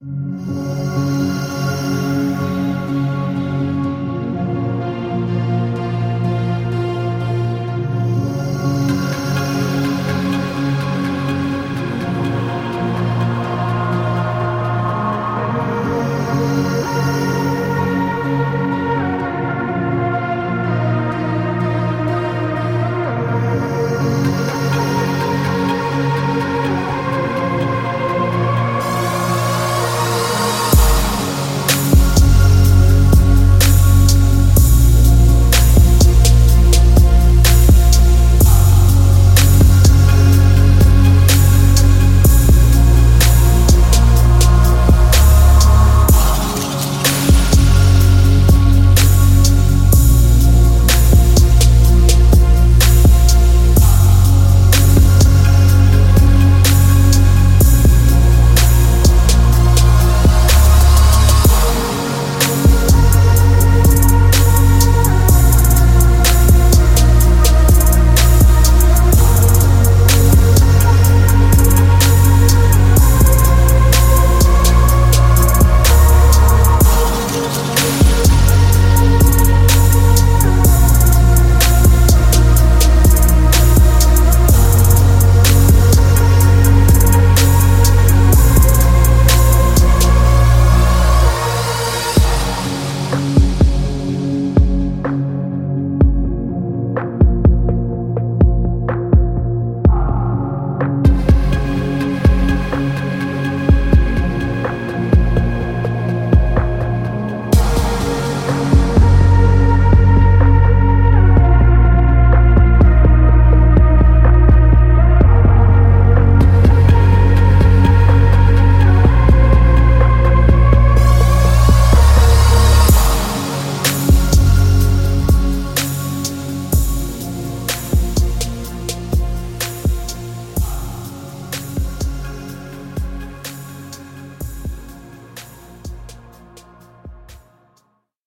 Música